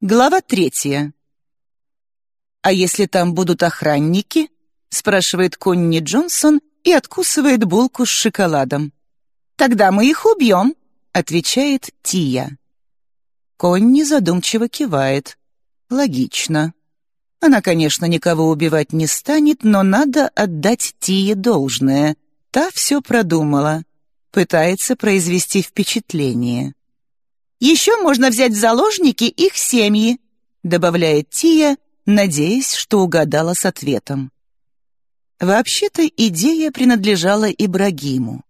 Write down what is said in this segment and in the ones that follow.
Глава третья. «А если там будут охранники?» — спрашивает Конни Джонсон и откусывает булку с шоколадом. «Тогда мы их убьем», — отвечает Тия. Конни задумчиво кивает. «Логично. Она, конечно, никого убивать не станет, но надо отдать Тие должное. Та все продумала. Пытается произвести впечатление. Еще можно взять в заложники их семьи», добавляет Тия, надеясь, что угадала с ответом. Вообще-то идея принадлежала Ибрагиму.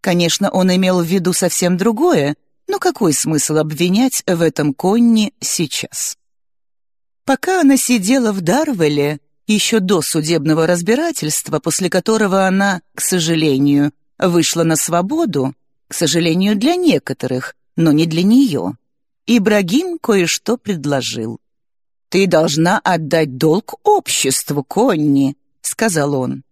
Конечно, он имел в виду совсем другое, но какой смысл обвинять в этом Конни сейчас? Пока она сидела в Дарвеле, еще до судебного разбирательства, после которого она, к сожалению, вышла на свободу, к сожалению, для некоторых, но не для нее. Ибрагим кое-что предложил. «Ты должна отдать долг обществу, Конни», — сказал он.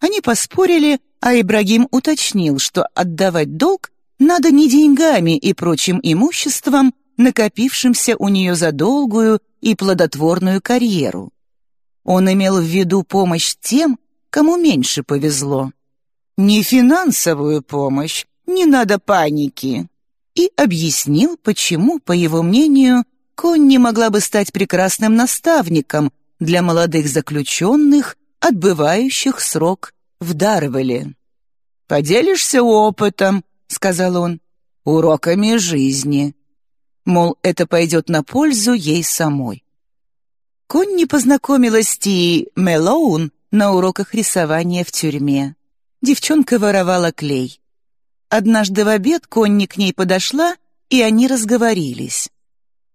Они поспорили, а Ибрагим уточнил, что отдавать долг надо не деньгами и прочим имуществом, накопившимся у нее за долгую и плодотворную карьеру. Он имел в виду помощь тем, кому меньше повезло. Не финансовую помощь, не надо паники и объяснил, почему, по его мнению, Конни могла бы стать прекрасным наставником для молодых заключенных, отбывающих срок в Дарвеле. «Поделишься опытом», — сказал он, — «уроками жизни». Мол, это пойдет на пользу ей самой. Конни познакомилась с Ти Мелоун на уроках рисования в тюрьме. Девчонка воровала клей. Однажды в обед Конни к ней подошла, и они разговорились.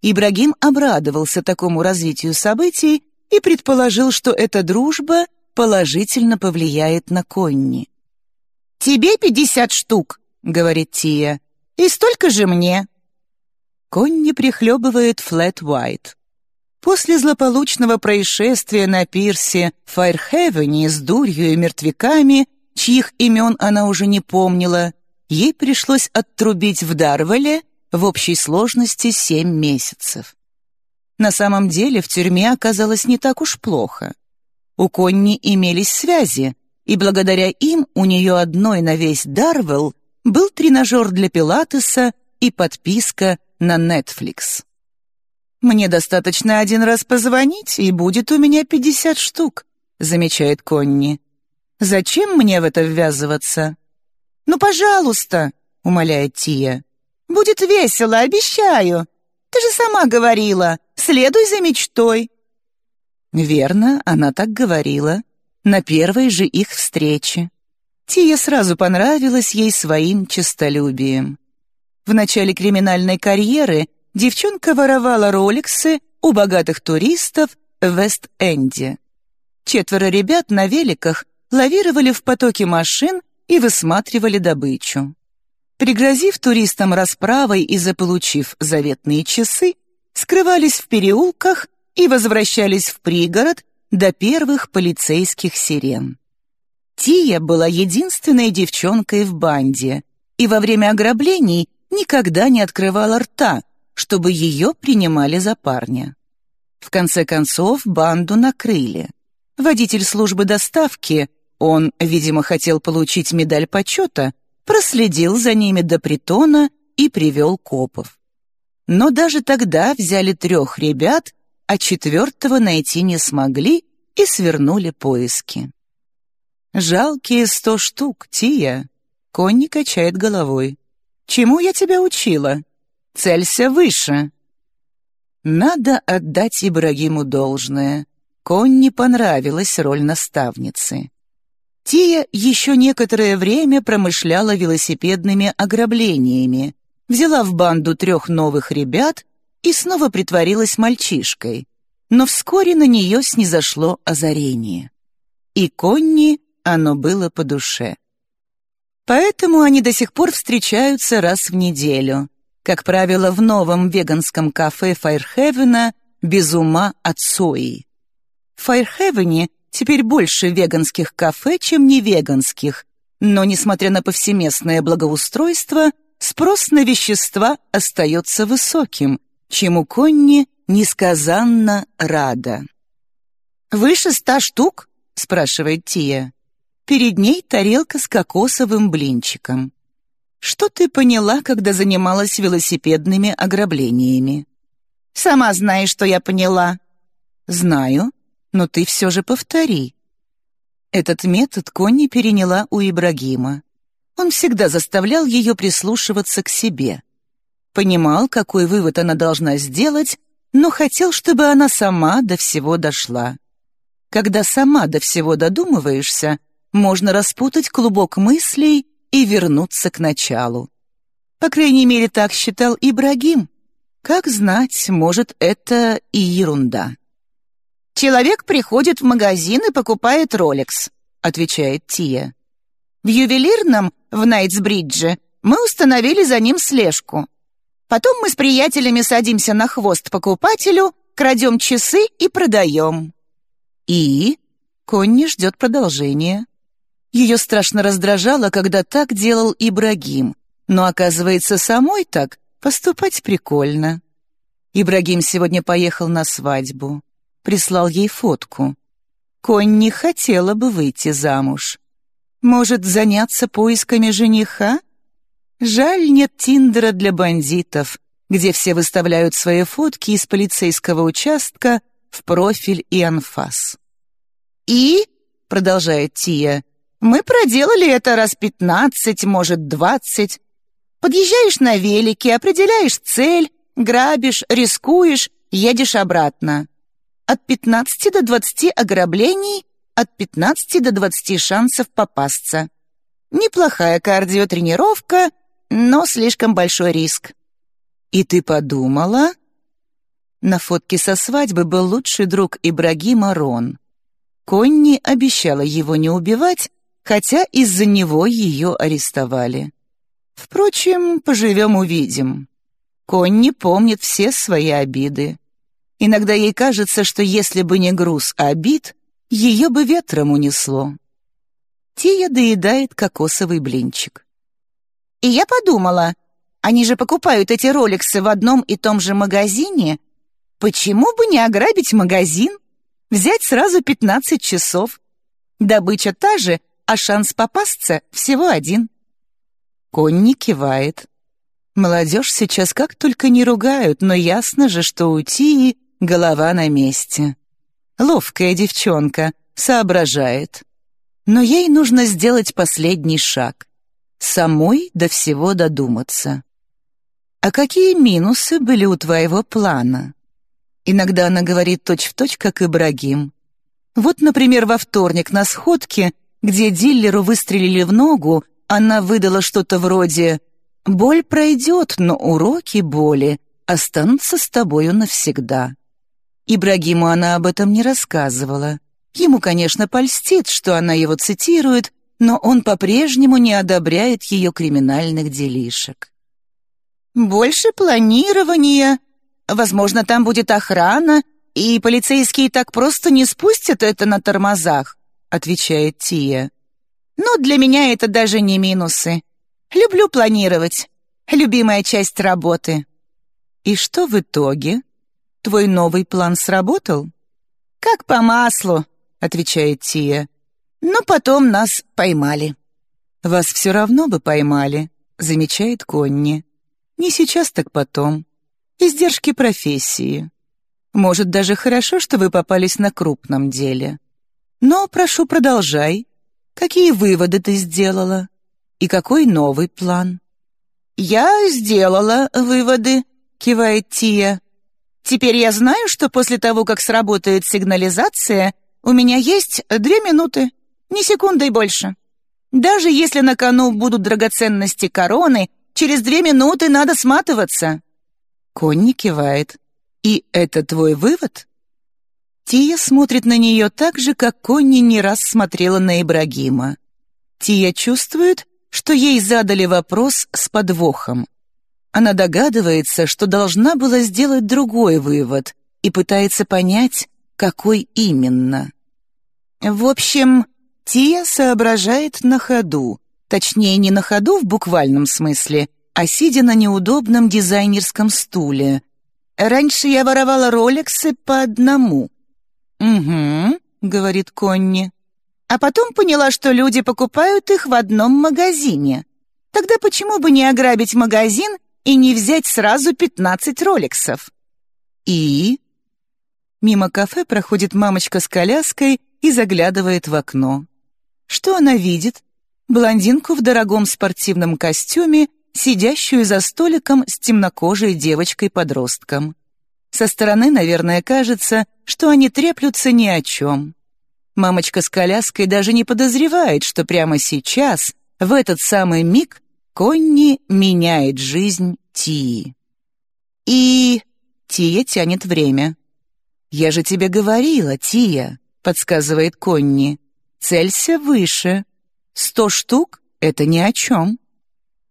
Ибрагим обрадовался такому развитию событий и предположил, что эта дружба положительно повлияет на Конни. «Тебе пятьдесят штук», — говорит Тия, — «и столько же мне». Конни прихлебывает флэт White. После злополучного происшествия на пирсе Файрхевене с дурью и мертвяками, чьих имен она уже не помнила, ей пришлось оттрубить в Дарвеле в общей сложности семь месяцев. На самом деле в тюрьме оказалось не так уж плохо. У Конни имелись связи, и благодаря им у нее одной на весь Дарвелл был тренажер для пилатеса и подписка на Netflix. «Мне достаточно один раз позвонить, и будет у меня пятьдесят штук», замечает Конни. «Зачем мне в это ввязываться?» «Ну, пожалуйста!» — умоляет Тия. «Будет весело, обещаю. Ты же сама говорила, следуй за мечтой». Верно, она так говорила. На первой же их встрече. Тия сразу понравилась ей своим честолюбием. В начале криминальной карьеры девчонка воровала роликсы у богатых туристов в Вест-Энде. Четверо ребят на великах лавировали в потоке машин и высматривали добычу. Пригрозив туристам расправой и заполучив заветные часы, скрывались в переулках и возвращались в пригород до первых полицейских сирен. Тия была единственной девчонкой в банде и во время ограблений никогда не открывала рта, чтобы ее принимали за парня. В конце концов банду накрыли. Водитель службы доставки он, видимо, хотел получить медаль почета, проследил за ними до притона и привел копов. Но даже тогда взяли трех ребят, а четвертого найти не смогли и свернули поиски. «Жалкие сто штук, Тия!» Конни качает головой. «Чему я тебя учила? Целься выше!» Надо отдать Ибрагиму должное. Конни понравилась роль наставницы. Тия еще некоторое время промышляла велосипедными ограблениями, взяла в банду трех новых ребят и снова притворилась мальчишкой. Но вскоре на нее снизошло озарение. И Конни оно было по душе. Поэтому они до сих пор встречаются раз в неделю, как правило, в новом веганском кафе Файрхевена «Без ума от сои». В Файрхевене Теперь больше веганских кафе, чем невеганских, но, несмотря на повсеместное благоустройство, спрос на вещества остается высоким, чему Конни несказанно рада. «Выше ста штук?» — спрашивает Тия. Перед ней тарелка с кокосовым блинчиком. «Что ты поняла, когда занималась велосипедными ограблениями?» «Сама знаешь, что я поняла». «Знаю, но ты все же повтори». Этот метод Конни переняла у Ибрагима. Он всегда заставлял ее прислушиваться к себе. Понимал, какой вывод она должна сделать, но хотел, чтобы она сама до всего дошла. Когда сама до всего додумываешься, можно распутать клубок мыслей и вернуться к началу. По крайней мере, так считал Ибрагим. Как знать, может, это и ерунда. «Человек приходит в магазин и покупает Ролекс», — отвечает Тия. «В ювелирном в Найтсбридже мы установили за ним слежку. Потом мы с приятелями садимся на хвост покупателю, крадем часы и продаем». «И?» Конни ждет продолжения. Ее страшно раздражало, когда так делал Ибрагим, но, оказывается, самой так поступать прикольно. Ибрагим сегодня поехал на свадьбу прислал ей фотку. Конни хотела бы выйти замуж. Может, заняться поисками жениха? Жаль, нет Тиндера для бандитов, где все выставляют свои фотки из полицейского участка в профиль и анфас. «И», — продолжает Тия, — «мы проделали это раз пятнадцать, может, двадцать. Подъезжаешь на велике, определяешь цель, грабишь, рискуешь, едешь обратно. От 15 до 20 ограблений, от 15 до 20 шансов попасться. Неплохая кардиотренировка, но слишком большой риск. И ты подумала? На фотке со свадьбы был лучший друг Ибрагима Рон. Конни обещала его не убивать, хотя из-за него ее арестовали. Впрочем, поживем-увидим. Конни помнит все свои обиды. Иногда ей кажется, что если бы не груз обид, ее бы ветром унесло. Тия доедает кокосовый блинчик. И я подумала, они же покупают эти роликсы в одном и том же магазине. Почему бы не ограбить магазин? Взять сразу 15 часов. Добыча та же, а шанс попасться всего один. Конни кивает. Молодежь сейчас как только не ругают, но ясно же, что у Тии голова на месте. Ловкая девчонка, соображает. Но ей нужно сделать последний шаг. Самой до всего додуматься. А какие минусы были у твоего плана? Иногда она говорит точь-в-точь, точь, как Ибрагим. Вот, например, во вторник на сходке, где диллеру выстрелили в ногу, она выдала что-то вроде «Боль пройдет, но уроки боли останутся с тобою навсегда». Ибрагиму она об этом не рассказывала. Ему, конечно, польстит, что она его цитирует, но он по-прежнему не одобряет ее криминальных делишек. «Больше планирования. Возможно, там будет охрана, и полицейские так просто не спустят это на тормозах», отвечает Тия. «Но для меня это даже не минусы. Люблю планировать. Любимая часть работы». «И что в итоге?» Твой новый план сработал?» «Как по маслу», — отвечает Тия. «Но потом нас поймали». «Вас все равно бы поймали», — замечает Конни. «Не сейчас, так потом. Издержки профессии. Может, даже хорошо, что вы попались на крупном деле. Но, прошу, продолжай. Какие выводы ты сделала? И какой новый план?» «Я сделала выводы», — кивает Тия. Теперь я знаю, что после того, как сработает сигнализация, у меня есть две минуты, ни и больше. Даже если на кону будут драгоценности короны, через две минуты надо сматываться». Конни кивает. «И это твой вывод?» Тия смотрит на нее так же, как Конни не раз смотрела на Ибрагима. Тия чувствует, что ей задали вопрос с подвохом. Она догадывается, что должна была сделать другой вывод и пытается понять, какой именно. В общем, Тия соображает на ходу, точнее, не на ходу в буквальном смысле, а сидя на неудобном дизайнерском стуле. Раньше я воровала роликсы по одному». «Угу», — говорит Конни. «А потом поняла, что люди покупают их в одном магазине. Тогда почему бы не ограбить магазин и не взять сразу 15 роликсов?» «И?» Мимо кафе проходит мамочка с коляской и заглядывает в окно. Что она видит? Блондинку в дорогом спортивном костюме, сидящую за столиком с темнокожей девочкой-подростком. Со стороны, наверное, кажется, что они треплются ни о чем. Мамочка с коляской даже не подозревает, что прямо сейчас, в этот самый миг, Конни меняет жизнь Тии. И Тия тянет время. «Я же тебе говорила, Тия», — подсказывает Конни. «Целься выше. Сто штук — это ни о чем».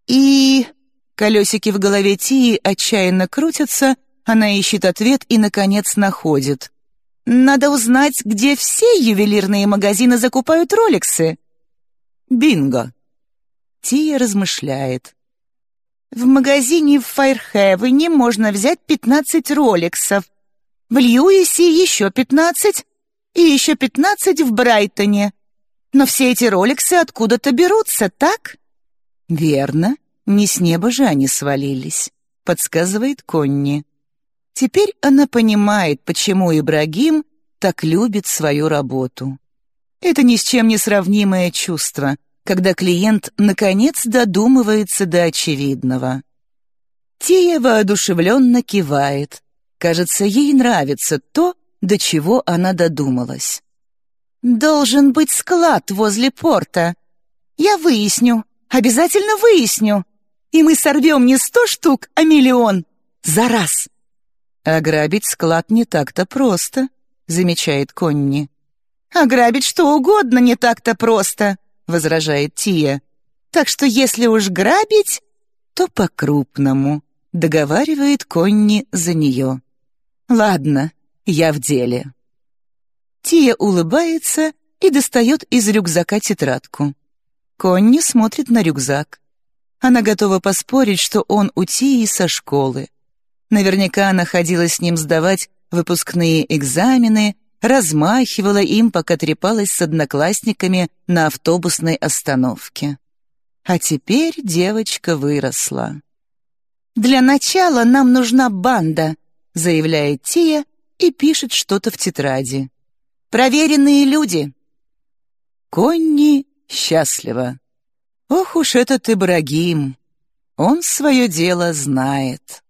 И... Колесики в голове Тии отчаянно крутятся, она ищет ответ и, наконец, находит. «Надо узнать, где все ювелирные магазины закупают роликсы». «Бинго!» Тия размышляет. «В магазине в Файрхевене можно взять пятнадцать роликсов, в Льюисе еще пятнадцать и еще пятнадцать в Брайтоне. Но все эти роликсы откуда-то берутся, так? Верно, не с неба же они свалились, подсказывает Конни. Теперь она понимает, почему Ибрагим так любит свою работу. Это ни с чем не сравнимое чувство, когда клиент наконец додумывается до очевидного. Тия воодушевленно кивает, Кажется, ей нравится то, до чего она додумалась. «Должен быть склад возле порта. Я выясню, обязательно выясню. И мы сорвем не сто штук, а миллион. За раз!» «Ограбить склад не так-то просто», — замечает Конни. «Ограбить что угодно не так-то просто», — возражает Тия. «Так что если уж грабить, то по-крупному», — договаривает Конни за нее. Ладно, я в деле. Тия улыбается и достает из рюкзака тетрадку. Конни смотрит на рюкзак. Она готова поспорить, что он у Тии со школы. Наверняка она ходила с ним сдавать выпускные экзамены, размахивала им, пока трепалась с одноклассниками на автобусной остановке. А теперь девочка выросла. «Для начала нам нужна банда», заявляет Тия и пишет что-то в тетради. «Проверенные люди!» Конни счастлива. Ох уж этот Ибрагим! Он свое дело знает.